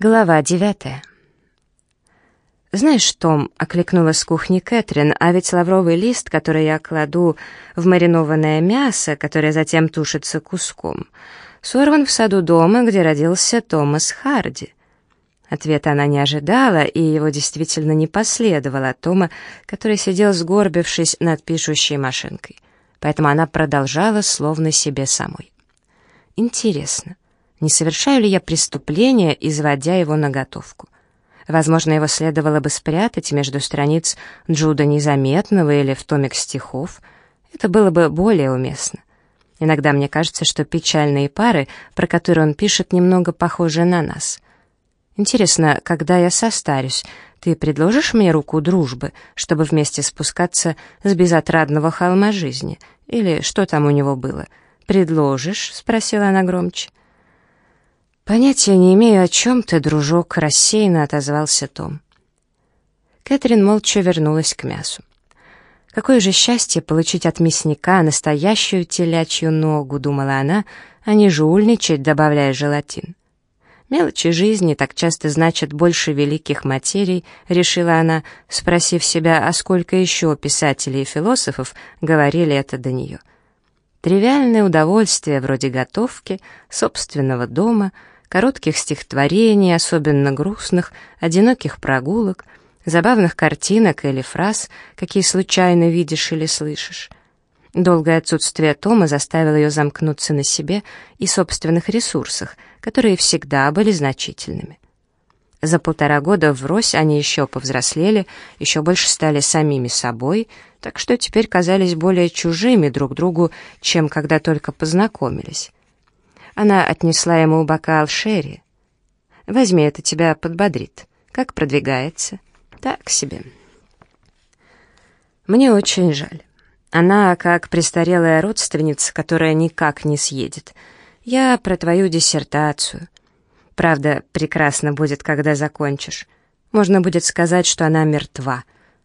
Глава девятая. «Знаешь, Том», — окликнула с кухни Кэтрин, «а ведь лавровый лист, который я кладу в маринованное мясо, которое затем тушится куском, сорван в саду дома, где родился Томас Харди». Ответа она не ожидала, и его действительно не последовало Тома, который сидел сгорбившись над пишущей машинкой. Поэтому она продолжала словно себе самой. «Интересно» не совершаю ли я преступление, изводя его на готовку. Возможно, его следовало бы спрятать между страниц Джуда Незаметного или в томик стихов. Это было бы более уместно. Иногда мне кажется, что печальные пары, про которые он пишет, немного похожи на нас. Интересно, когда я состарюсь, ты предложишь мне руку дружбы, чтобы вместе спускаться с безотрадного холма жизни? Или что там у него было? «Предложишь?» — спросила она громче. «Понятия не имею, о чем ты, дружок», — рассеянно отозвался Том. Кэтрин молча вернулась к мясу. «Какое же счастье получить от мясника настоящую телячью ногу», — думала она, а не жульничать, добавляя желатин. «Мелочи жизни так часто значат больше великих материй», — решила она, спросив себя, а сколько еще писателей и философов говорили это до нее. Тривиальное удовольствие вроде готовки, собственного дома — коротких стихотворений, особенно грустных, одиноких прогулок, забавных картинок или фраз, какие случайно видишь или слышишь. Долгое отсутствие Тома заставило ее замкнуться на себе и собственных ресурсах, которые всегда были значительными. За полтора года врозь они еще повзрослели, еще больше стали самими собой, так что теперь казались более чужими друг другу, чем когда только познакомились. Она отнесла ему бокал шерри. «Возьми, это тебя подбодрит. Как продвигается?» «Так себе». «Мне очень жаль. Она как престарелая родственница, которая никак не съедет. Я про твою диссертацию. Правда, прекрасно будет, когда закончишь. Можно будет сказать, что она мертва.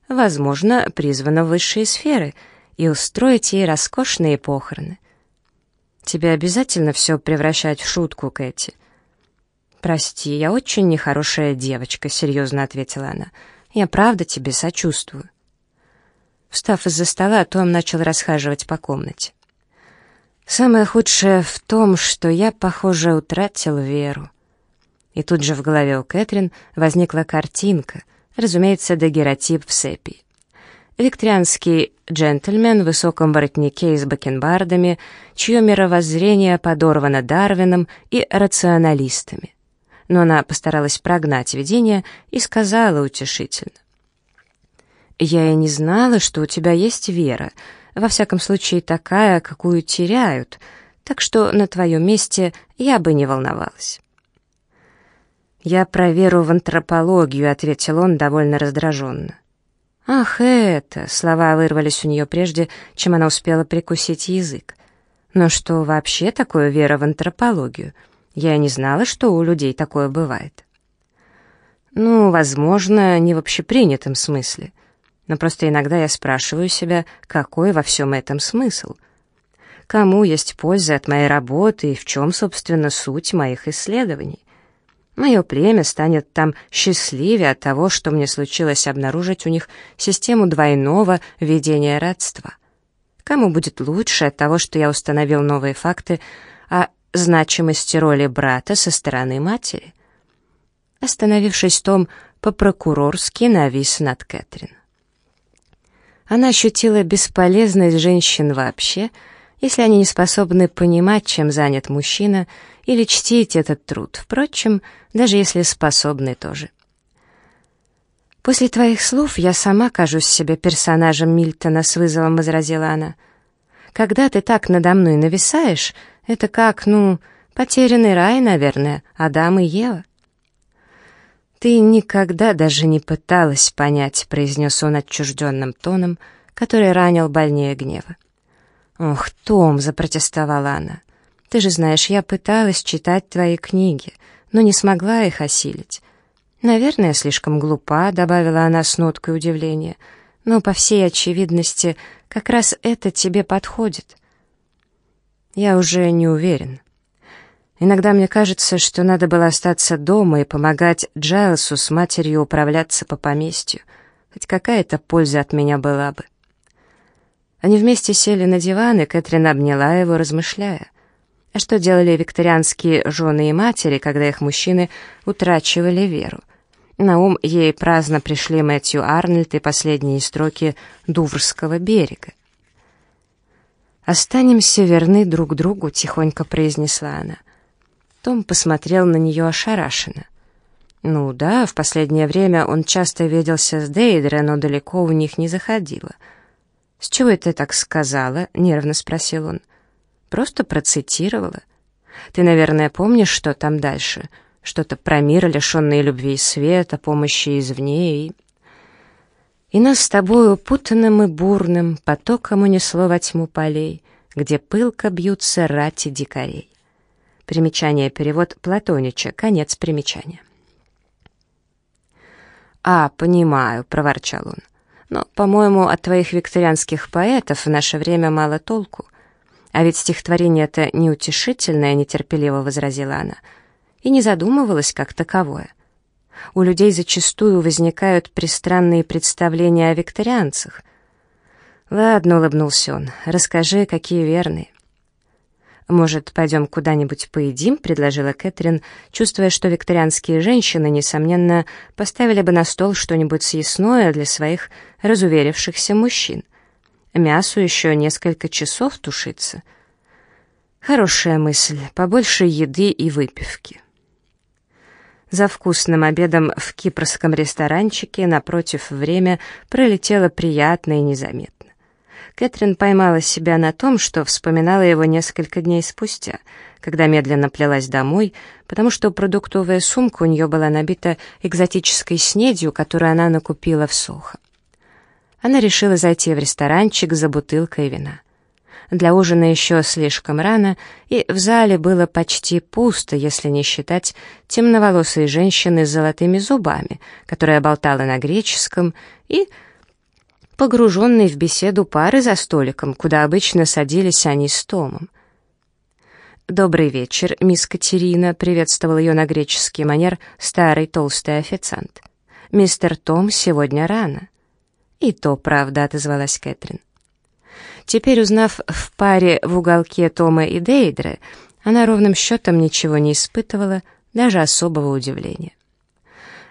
Возможно, призвана в высшие сферы, и устроить ей роскошные похороны. Тебе обязательно все превращать в шутку, Кэти?» «Прости, я очень нехорошая девочка», — серьезно ответила она. «Я правда тебе сочувствую». Встав из-за стола, Том начал расхаживать по комнате. «Самое худшее в том, что я, похоже, утратил веру». И тут же в голове у Кэтрин возникла картинка, разумеется, дагеротип в сепии. Викторианский джентльмен в высоком воротнике и с бакенбардами, чье мировоззрение подорвано Дарвином и рационалистами. Но она постаралась прогнать видение и сказала утешительно. «Я и не знала, что у тебя есть вера, во всяком случае такая, какую теряют, так что на твоем месте я бы не волновалась». «Я про веру в антропологию», — ответил он довольно раздраженно. «Ах, это!» — слова вырвались у нее прежде, чем она успела прикусить язык. «Но что вообще такое вера в антропологию? Я не знала, что у людей такое бывает». «Ну, возможно, не в общепринятом смысле. Но просто иногда я спрашиваю себя, какой во всем этом смысл? Кому есть польза от моей работы и в чем, собственно, суть моих исследований?» Мое племя станет там счастливее от того, что мне случилось обнаружить у них систему двойного ведения родства. Кому будет лучше от того, что я установил новые факты о значимости роли брата со стороны матери? Остановившись, Том по-прокурорски навис над Кэтрин. Она ощутила бесполезность женщин вообще, если они не способны понимать, чем занят мужчина, или чтить этот труд. Впрочем, даже если способны тоже. «После твоих слов я сама кажусь себе персонажем Мильтона», — с вызовом возразила она. «Когда ты так надо мной нависаешь, это как, ну, потерянный рай, наверное, Адам и Ева». «Ты никогда даже не пыталась понять», — произнес он отчужденным тоном, который ранил больнее гнева. «Ох, Том!» — запротестовала она. «Ты же знаешь, я пыталась читать твои книги но не смогла их осилить. «Наверное, слишком глупа», — добавила она с ноткой удивления, «но, по всей очевидности, как раз это тебе подходит». «Я уже не уверен». Иногда мне кажется, что надо было остаться дома и помогать Джайлсу с матерью управляться по поместью. Хоть какая-то польза от меня была бы. Они вместе сели на диван, и Кэтрин обняла его, размышляя. А что делали викторианские жены и матери, когда их мужчины утрачивали веру? На ум ей праздно пришли Мэтью Арнольд и последние строки «Дуврского берега». «Останемся верны друг другу», — тихонько произнесла она. Том посмотрел на нее ошарашенно. Ну да, в последнее время он часто виделся с Дейдре, но далеко у них не заходило. «С чего это так сказала?» — нервно спросил он. «Просто процитировала. Ты, наверное, помнишь, что там дальше? Что-то про мир, лишенный любви и света, помощи извне и...» И нас с тобою путанным и бурным потоком унесло во тьму полей, где пылко бьются рати дикарей. Примечание, перевод Платонича, конец примечания. «А, понимаю», — проворчал он. «Но, по-моему, от твоих викторианских поэтов в наше время мало толку. А ведь стихотворение-то неутешительное», — нетерпеливо возразила она, и не задумывалась как таковое. У людей зачастую возникают пристранные представления о викторианцах. «Ладно», — улыбнулся он, — «расскажи, какие верные». «Может, пойдем куда-нибудь поедим?» — предложила Кэтрин, чувствуя, что викторианские женщины, несомненно, поставили бы на стол что-нибудь съестное для своих разуверившихся мужчин. Мясу еще несколько часов тушится. Хорошая мысль, побольше еды и выпивки. За вкусным обедом в кипрском ресторанчике напротив время пролетело приятно и незаметно. Кэтрин поймала себя на том, что вспоминала его несколько дней спустя, когда медленно плелась домой, потому что продуктовая сумка у нее была набита экзотической снедью, которую она накупила в Сохо. Она решила зайти в ресторанчик за бутылкой вина. Для ужина еще слишком рано, и в зале было почти пусто, если не считать темноволосой женщины с золотыми зубами, которая болтала на греческом, и погруженной в беседу пары за столиком, куда обычно садились они с Томом. «Добрый вечер, мисс Катерина», — приветствовал ее на греческий манер старый толстый официант. «Мистер Том сегодня рано». «И то правда», — отозвалась Кэтрин. Теперь, узнав в паре в уголке Тома и Дейдре, она ровным счетом ничего не испытывала, даже особого удивления.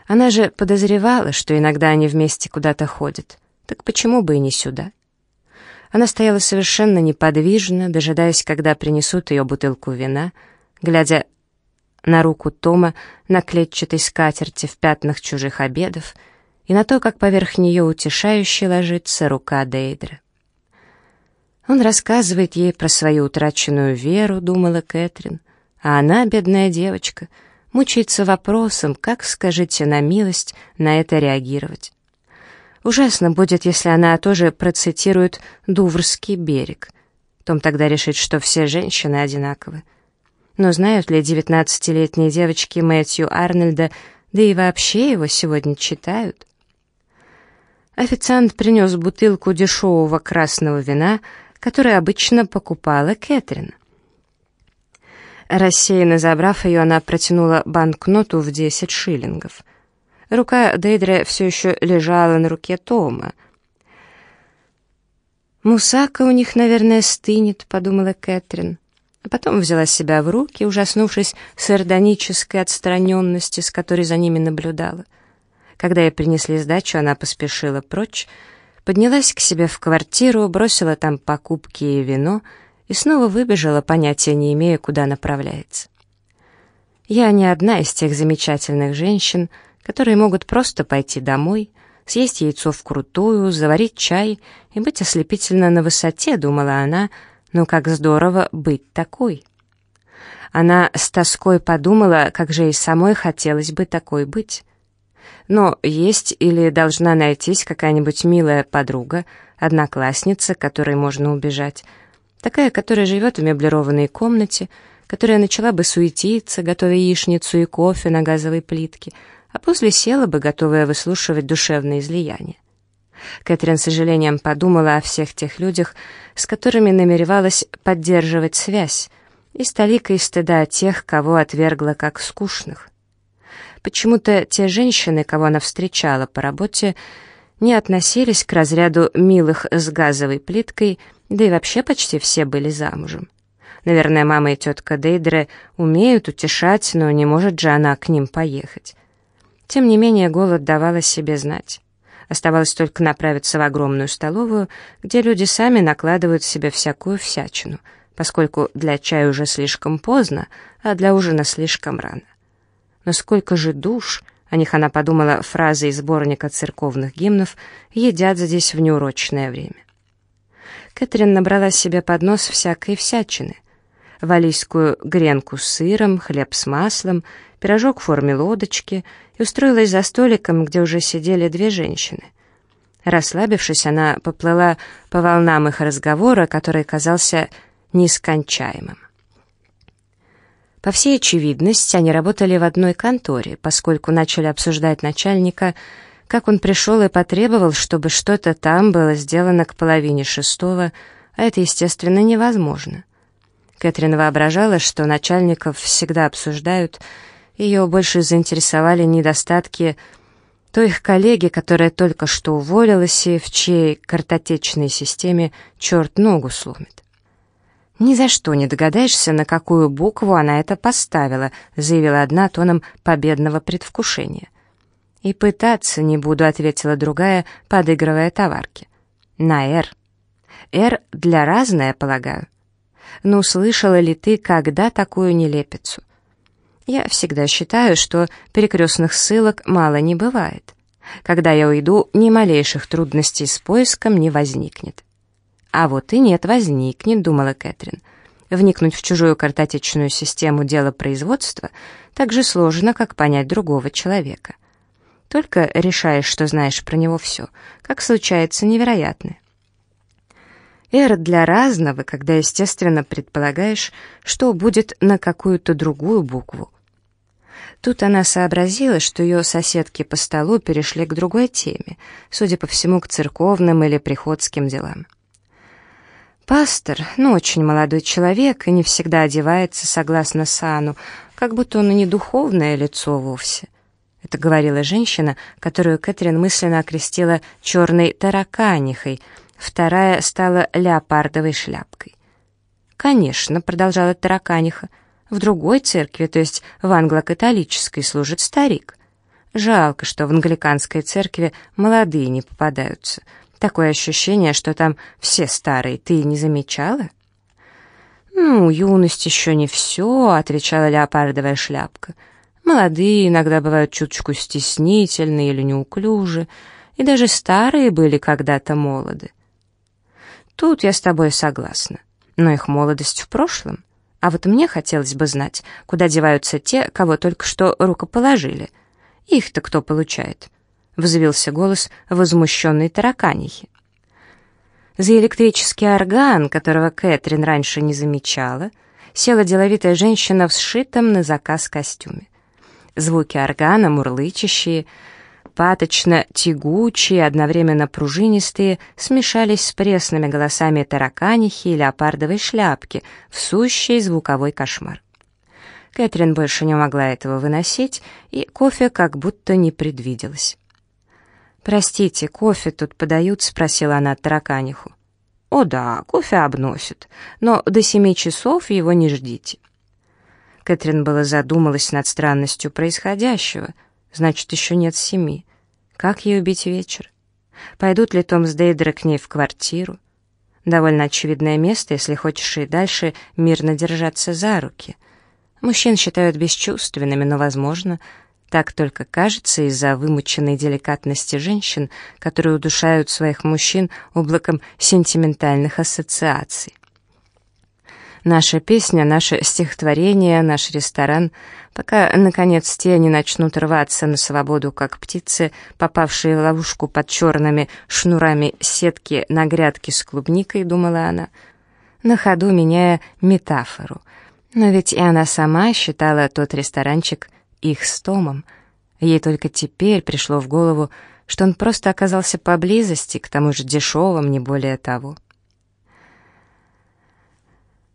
Она же подозревала, что иногда они вместе куда-то ходят. Так почему бы и не сюда? Она стояла совершенно неподвижно, дожидаясь, когда принесут ее бутылку вина, глядя на руку Тома на клетчатой скатерти в пятнах чужих обедов и на то, как поверх нее утешающе ложится рука Дейдра. Он рассказывает ей про свою утраченную веру, думала Кэтрин, а она, бедная девочка, мучается вопросом, как, скажите на милость, на это реагировать. Ужасно будет, если она тоже процитирует «Дуврский берег». Том тогда решит, что все женщины одинаковы. Но знают ли девятнадцатилетние девочки Мэтью Арнольда, да и вообще его сегодня читают? Официант принес бутылку дешевого красного вина, которое обычно покупала Кэтрин. Рассеянно забрав ее, она протянула банкноту в десять шиллингов — Рука Дейдре все еще лежала на руке Тома. «Мусака у них, наверное, стынет», — подумала Кэтрин. А потом взяла себя в руки, ужаснувшись сардонической отстраненности, с которой за ними наблюдала. Когда ей принесли сдачу, она поспешила прочь, поднялась к себе в квартиру, бросила там покупки и вино и снова выбежала, понятия не имея, куда направляется. Я не одна из тех замечательных женщин, которые могут просто пойти домой, съесть яйцо вкрутую, заварить чай и быть ослепительно на высоте, думала она, но как здорово быть такой. Она с тоской подумала, как же и самой хотелось бы такой быть. Но есть или должна найтись какая-нибудь милая подруга, одноклассница, которой можно убежать, такая, которая живет в меблированной комнате, которая начала бы суетиться, готовя яичницу и кофе на газовой плитке, а после села бы, готовая выслушивать душевные излияния. Кэтрин с сожалением подумала о всех тех людях, с которыми намеревалась поддерживать связь, и с толикой стыда тех, кого отвергла как скучных. Почему-то те женщины, кого она встречала по работе, не относились к разряду милых с газовой плиткой, да и вообще почти все были замужем. Наверное, мама и тетка Дейдре умеют утешать, но не может же она к ним поехать. Тем не менее, голод давал о себе знать. Оставалось только направиться в огромную столовую, где люди сами накладывают себе всякую всячину, поскольку для чая уже слишком поздно, а для ужина слишком рано. Но сколько же душ, о них она подумала фразой из сборника церковных гимнов, едят здесь в неурочное время. Кэтрин набрала себе под нос всякой всячины. Валийскую гренку с сыром, хлеб с маслом, пирожок в форме лодочки и устроилась за столиком, где уже сидели две женщины. Расслабившись, она поплыла по волнам их разговора, который казался нескончаемым. По всей очевидности, они работали в одной конторе, поскольку начали обсуждать начальника, как он пришел и потребовал, чтобы что-то там было сделано к половине шестого, а это, естественно, невозможно. Кэтрин воображала, что начальников всегда обсуждают, ее больше заинтересовали недостатки той их коллеги, которая только что уволилась и в чьей картотечной системе черт ногу сломит. «Ни за что не догадаешься, на какую букву она это поставила», заявила одна тоном победного предвкушения. «И пытаться не буду», — ответила другая, подыгрывая товарки. «На «Р». «Р» для разное, полагаю». «Ну, слышала ли ты когда такую нелепицу?» «Я всегда считаю, что перекрестных ссылок мало не бывает. Когда я уйду, ни малейших трудностей с поиском не возникнет». А вот и нет, возникнет, думала Кэтрин. Вникнуть в чужую картотечную систему дела производства так же сложно, как понять другого человека. Только решаешь, что знаешь про него все, как случается невероятное. Эра для разного, когда, естественно, предполагаешь, что будет на какую-то другую букву. Тут она сообразила, что ее соседки по столу перешли к другой теме, судя по всему, к церковным или приходским делам. Пастор, ну, очень молодой человек и не всегда одевается согласно сану, как будто он и не духовное лицо вовсе. Это говорила женщина, которую Кэтрин мысленно окрестила черной тараканихой, вторая стала леопардовой шляпкой. «Конечно», — продолжала тараканиха, — «в другой церкви, то есть в англо-католической, служит старик. Жалко, что в англиканской церкви молодые не попадаются». Такое ощущение, что там все старые. Ты не замечала?» «Ну, юность еще не все», — отвечала леопардовая шляпка. «Молодые иногда бывают чуточку стеснительные или неуклюжи, и даже старые были когда-то молоды». «Тут я с тобой согласна, но их молодость в прошлом. А вот мне хотелось бы знать, куда деваются те, кого только что рукоположили. Их-то кто получает?» — взвился голос возмущенной тараканихи. За электрический орган, которого Кэтрин раньше не замечала, села деловитая женщина в сшитом на заказ костюме. Звуки органа, мурлычащие, паточно-тягучие, одновременно пружинистые, смешались с пресными голосами тараканихи и леопардовой шляпки в сущий звуковой кошмар. Кэтрин больше не могла этого выносить, и кофе как будто не предвиделось. «Простите, кофе тут подают?» — спросила она тараканиху. «О да, кофе обносят, но до семи часов его не ждите». Кэтрин была задумалась над странностью происходящего. Значит, еще нет семи. Как ей убить вечер? Пойдут ли Том с Дейдера к ней в квартиру? Довольно очевидное место, если хочешь и дальше мирно держаться за руки. Мужчин считают бесчувственными, но, возможно, так только кажется из-за вымученной деликатности женщин, которые удушают своих мужчин облаком сентиментальных ассоциаций. Наша песня, наше стихотворение, наш ресторан, пока, наконец, те не начнут рваться на свободу, как птицы, попавшие в ловушку под черными шнурами сетки на грядке с клубникой, думала она, на ходу меняя метафору. Но ведь и она сама считала тот ресторанчик их с Томом. Ей только теперь пришло в голову, что он просто оказался поблизости, к тому же дешевым, не более того.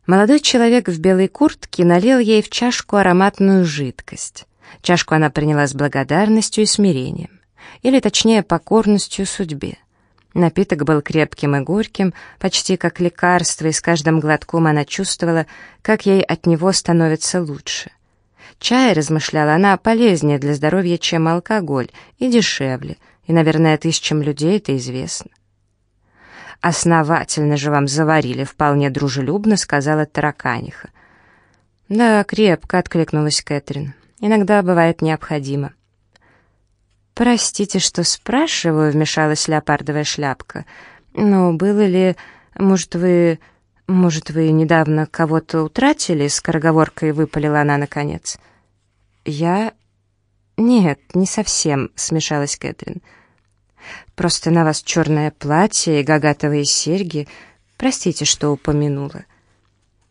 Молодой человек в белой куртке налил ей в чашку ароматную жидкость. Чашку она приняла с благодарностью и смирением, или точнее покорностью судьбе. Напиток был крепким и горьким, почти как лекарство, и с каждым глотком она чувствовала, как ей от него становится лучше. Чай, размышляла она, полезнее для здоровья, чем алкоголь, и дешевле, и, наверное, тысячам людей это известно. «Основательно же вам заварили», — вполне дружелюбно сказала тараканиха. «Да, крепко», — откликнулась Кэтрин. «Иногда бывает необходимо». «Простите, что спрашиваю», — вмешалась леопардовая шляпка. «Но было ли... Может, вы... Может, вы недавно кого-то утратили?» — скороговоркой выпалила она наконец. «Я... Нет, не совсем», — смешалась Кэтрин. «Я...» Просто на вас черное платье и гагатовые серьги. Простите, что упомянула.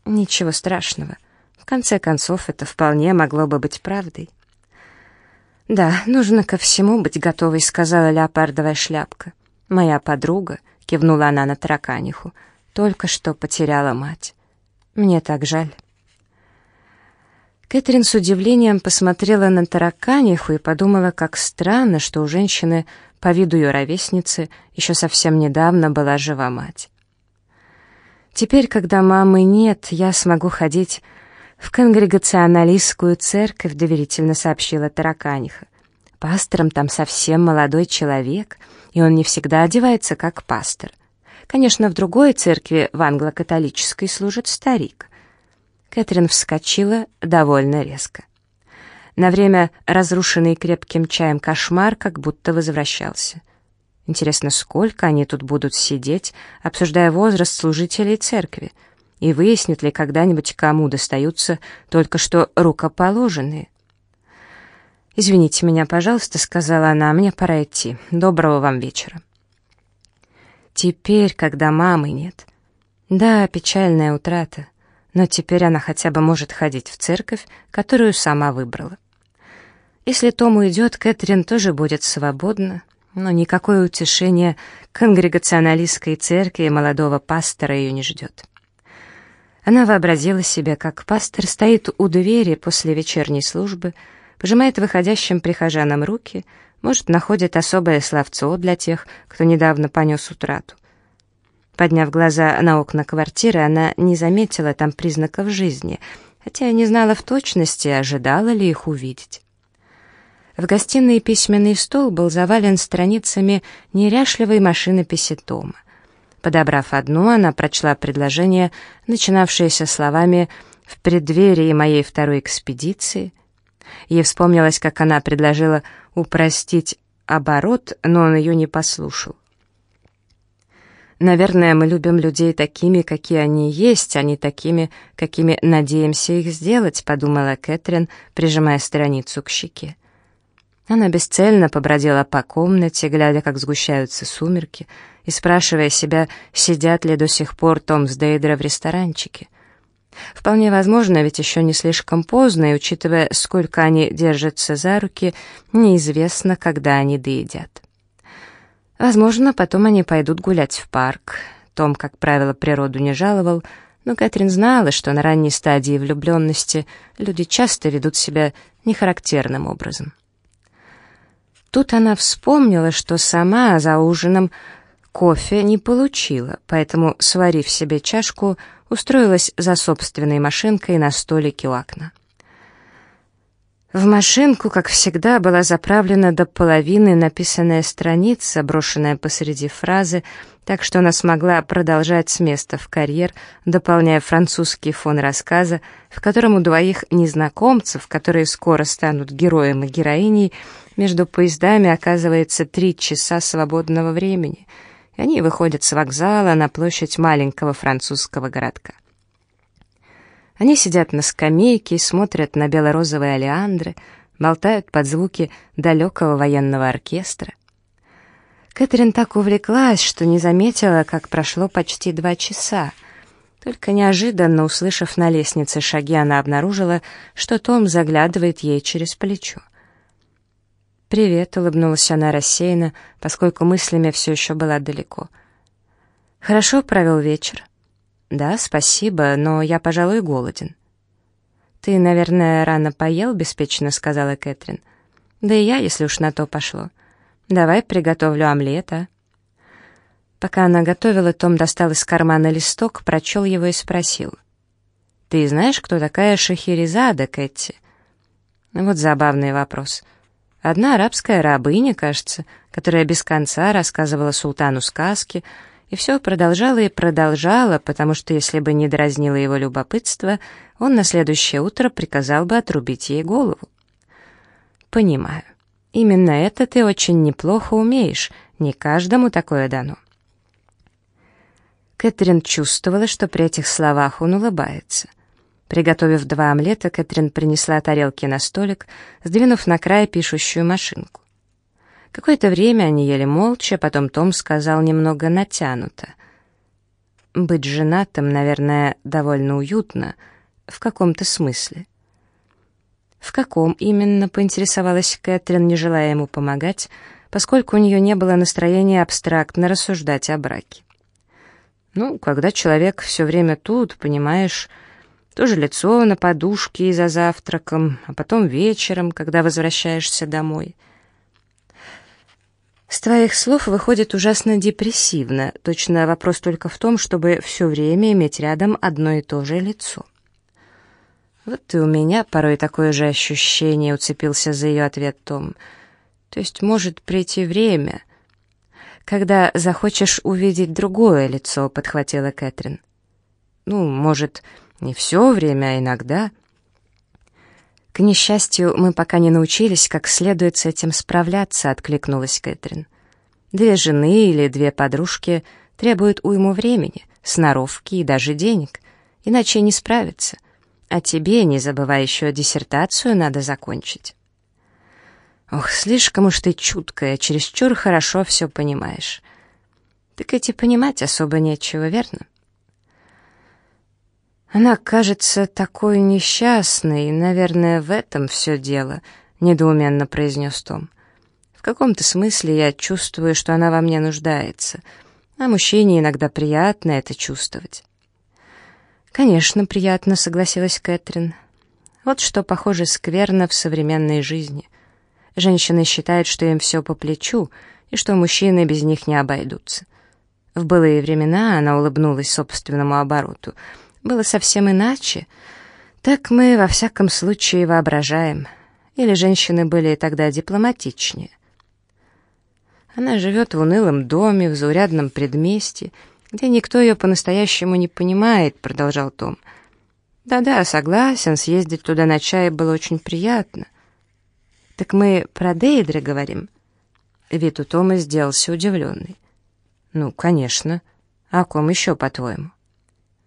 Ничего страшного. В конце концов, это вполне могло бы быть правдой. «Да, нужно ко всему быть готовой», — сказала леопардовая шляпка. «Моя подруга», — кивнула она на тараканиху, — «только что потеряла мать. Мне так жаль». Кэтрин с удивлением посмотрела на тараканиху и подумала, как странно, что у женщины по виду ее ровесницы, еще совсем недавно была жива мать. Теперь, когда мамы нет, я смогу ходить в конгрегационалистскую церковь, доверительно сообщила Тараканиха. Пастором там совсем молодой человек, и он не всегда одевается как пастор. Конечно, в другой церкви, в англо-католической, служит старик. Кэтрин вскочила довольно резко. На время разрушенный крепким чаем кошмар как будто возвращался. Интересно, сколько они тут будут сидеть, обсуждая возраст служителей церкви, и выяснит ли когда-нибудь, кому достаются только что рукоположенные. «Извините меня, пожалуйста», — сказала она, — «мне пора идти. Доброго вам вечера». Теперь, когда мамы нет. Да, печальная утрата, но теперь она хотя бы может ходить в церковь, которую сама выбрала. Если Том уйдет, Кэтрин тоже будет свободна, но никакое утешение конгрегационалистской церкви молодого пастора ее не ждет. Она вообразила себе, как пастор стоит у двери после вечерней службы, пожимает выходящим прихожанам руки, может, находит особое словцо для тех, кто недавно понес утрату. Подняв глаза на окна квартиры, она не заметила там признаков жизни, хотя не знала в точности, ожидала ли их увидеть. В гостиной письменный стол был завален страницами неряшливой машинописи Тома. Подобрав одну, она прочла предложение, начинавшееся словами «В преддверии моей второй экспедиции». Ей вспомнилось, как она предложила упростить оборот, но он ее не послушал. Наверное, мы любим людей такими, какие они есть, а не такими, какими надеемся их сделать, подумала Кэтрин, прижимая страницу к щеке. Она бесцельно побродила по комнате, глядя, как сгущаются сумерки, и спрашивая себя, сидят ли до сих пор Том с Дейдера в ресторанчике. Вполне возможно, ведь еще не слишком поздно, и, учитывая, сколько они держатся за руки, неизвестно, когда они доедят. Возможно, потом они пойдут гулять в парк. Том, как правило, природу не жаловал, но Кэтрин знала, что на ранней стадии влюбленности люди часто ведут себя нехарактерным образом. Тут она вспомнила, что сама за ужином кофе не получила, поэтому, сварив себе чашку, устроилась за собственной машинкой на столике у окна. В машинку, как всегда, была заправлена до половины написанная страница, брошенная посреди фразы, так что она смогла продолжать с места в карьер, дополняя французский фон рассказа, в котором у двоих незнакомцев, которые скоро станут героем и героиней, между поездами оказывается три часа свободного времени, и они выходят с вокзала на площадь маленького французского городка. Они сидят на скамейке и смотрят на белорозовые олеандры, болтают под звуки далекого военного оркестра. Кэтрин так увлеклась, что не заметила, как прошло почти два часа. Только неожиданно, услышав на лестнице шаги, она обнаружила, что Том заглядывает ей через плечо. «Привет», — улыбнулась она рассеянно, поскольку мыслями все еще была далеко. «Хорошо провел вечер». «Да, спасибо, но я, пожалуй, голоден». «Ты, наверное, рано поел?» — беспечно сказала Кэтрин. «Да и я, если уж на то пошло. Давай приготовлю омлет, а?» Пока она готовила, Том достал из кармана листок, прочел его и спросил. «Ты знаешь, кто такая Шахерезада, Кэти?» Вот забавный вопрос. Одна арабская рабыня, кажется, которая без конца рассказывала султану сказки, и все продолжала и продолжала, потому что если бы не дразнило его любопытство, он на следующее утро приказал бы отрубить ей голову. «Понимаю. Именно это ты очень неплохо умеешь, не каждому такое дано». Кэтрин чувствовала, что при этих словах он улыбается. Приготовив два омлета, Кэтрин принесла тарелки на столик, сдвинув на край пишущую машинку. Какое-то время они ели молча, потом Том сказал немного натянуто. «Быть женатым, наверное, довольно уютно, в каком-то смысле». «В каком именно?» — поинтересовалась Кэтрин, не желая ему помогать, поскольку у нее не было настроения абстрактно рассуждать о браке. «Ну, когда человек все время тут, понимаешь...» Тоже лицо на подушке за завтраком, а потом вечером, когда возвращаешься домой. С твоих слов выходит ужасно депрессивно. Точно вопрос только в том, чтобы все время иметь рядом одно и то же лицо. Вот и у меня порой такое же ощущение, уцепился за ее ответ Том. То есть может прийти время, когда захочешь увидеть другое лицо, подхватила Кэтрин. Ну, может, не все время, а иногда. К несчастью, мы пока не научились, как следует с этим справляться, откликнулась Кэтрин. Две жены или две подружки требуют уйму времени, сноровки и даже денег, иначе не справиться. А тебе, не забывай, еще диссертацию надо закончить. Ох, слишком уж ты чуткая, чересчур хорошо все понимаешь. Так эти понимать особо нечего, верно? Она кажется такой несчастной, наверное, в этом все дело, недоуменно произнес Том. В каком-то смысле я чувствую, что она во мне нуждается, а мужчине иногда приятно это чувствовать. Конечно, приятно, согласилась Кэтрин. Вот что, похоже, скверно в современной жизни. Женщины считают, что им все по плечу, и что мужчины без них не обойдутся. В былые времена она улыбнулась собственному обороту — было совсем иначе. Так мы во всяком случае воображаем. Или женщины были тогда дипломатичнее. Она живет в унылом доме, в заурядном предместье, где никто ее по-настоящему не понимает, продолжал Том. Да-да, согласен, съездить туда на чай было очень приятно. Так мы про Дейдре говорим. Вид у Тома сделался удивленный. Ну, конечно. А о ком еще, по-твоему?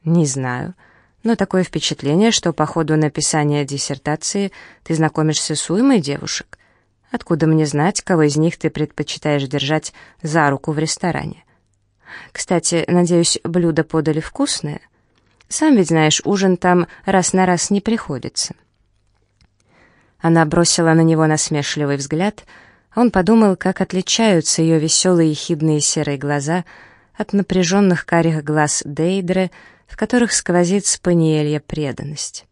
«Не знаю, но такое впечатление, что по ходу написания диссертации ты знакомишься с уймой девушек. Откуда мне знать, кого из них ты предпочитаешь держать за руку в ресторане? Кстати, надеюсь, блюдо подали вкусное? Сам ведь знаешь, ужин там раз на раз не приходится». Она бросила на него насмешливый взгляд, а он подумал, как отличаются ее веселые ехидные серые глаза от напряженных карих глаз Дейдре, в которых сквозит спаниелья преданность.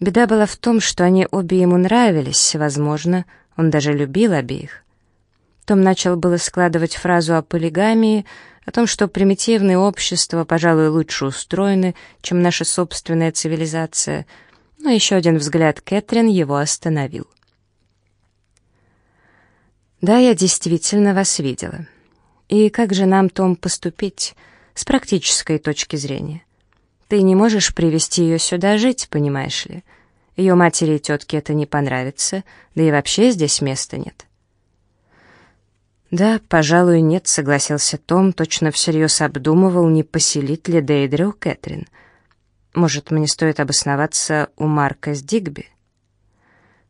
Беда была в том, что они обе ему нравились, возможно, он даже любил обеих. Том начал было складывать фразу о полигамии, о том, что примитивные общества, пожалуй, лучше устроены, чем наша собственная цивилизация, но еще один взгляд Кэтрин его остановил. «Да, я действительно вас видела. И как же нам, Том, поступить?» С практической точки зрения. Ты не можешь привести ее сюда жить, понимаешь ли? Ее матери и тетке это не понравится, да и вообще здесь места нет. «Да, пожалуй, нет», — согласился Том, точно всерьез обдумывал, не поселить ли Дейдрю Кэтрин. «Может, мне стоит обосноваться у Марка с Дигби?»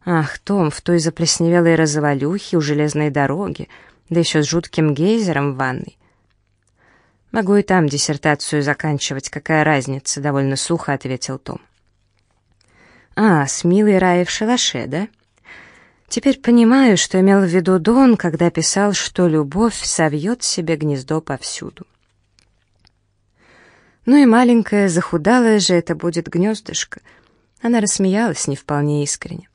«Ах, Том, в той заплесневелой развалюхе у железной дороги, да еще с жутким гейзером в ванной. «Могу и там диссертацию заканчивать, какая разница?» — довольно сухо ответил Том. «А, с милой Раей в шалаше, да?» Теперь понимаю, что имел в виду Дон, когда писал, что любовь совьет себе гнездо повсюду. Ну и маленькая, захудалая же это будет гнездышко. Она рассмеялась не вполне искренне.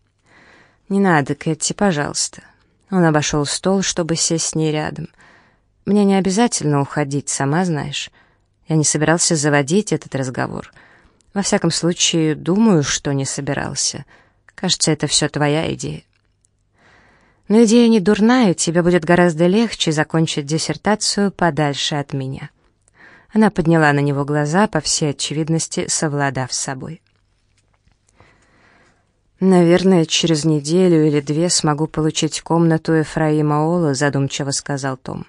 «Не надо, Кэти, пожалуйста». Он обошел стол, чтобы сесть с ней рядом. «Мне не обязательно уходить, сама знаешь. Я не собирался заводить этот разговор. Во всяком случае, думаю, что не собирался. Кажется, это все твоя идея». Но идея не дурная, тебе будет гораздо легче закончить диссертацию подальше от меня. Она подняла на него глаза, по всей очевидности, совладав с собой. «Наверное, через неделю или две смогу получить комнату Ефраима Ола», задумчиво сказал Том.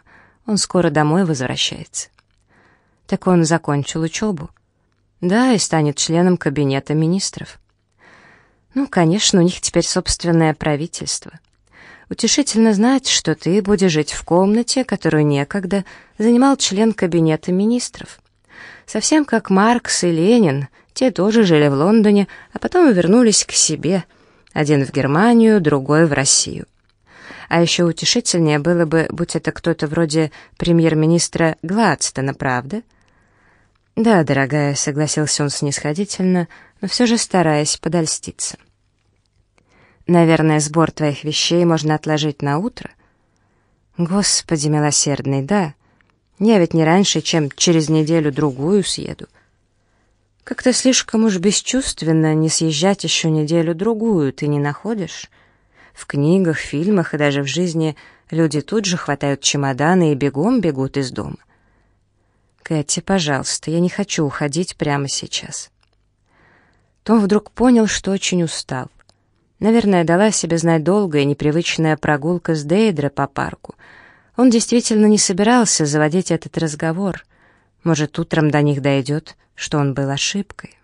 «Он скоро домой возвращается». «Так он закончил учебу?» «Да, и станет членом кабинета министров». «Ну, конечно, у них теперь собственное правительство». Утешительно знать, что ты будешь жить в комнате, которую некогда занимал член кабинета министров. Совсем как Маркс и Ленин, те тоже жили в Лондоне, а потом вернулись к себе. Один в Германию, другой в Россию. А еще утешительнее было бы, будь это кто-то вроде премьер-министра Гладстона, правда? «Да, дорогая», — согласился он снисходительно, но все же стараясь подольститься. Наверное, сбор твоих вещей можно отложить на утро. Господи милосердный, да. Я ведь не раньше, чем через неделю-другую съеду. Как-то слишком уж бесчувственно не съезжать еще неделю-другую, ты не находишь? В книгах, фильмах и даже в жизни люди тут же хватают чемоданы и бегом бегут из дома. Кэти, пожалуйста, я не хочу уходить прямо сейчас. Том вдруг понял, что очень устал. Наверное, дала себе знать долгая непривычная прогулка с Дейдре по парку. Он действительно не собирался заводить этот разговор. Может, утром до них дойдет, что он был ошибкой.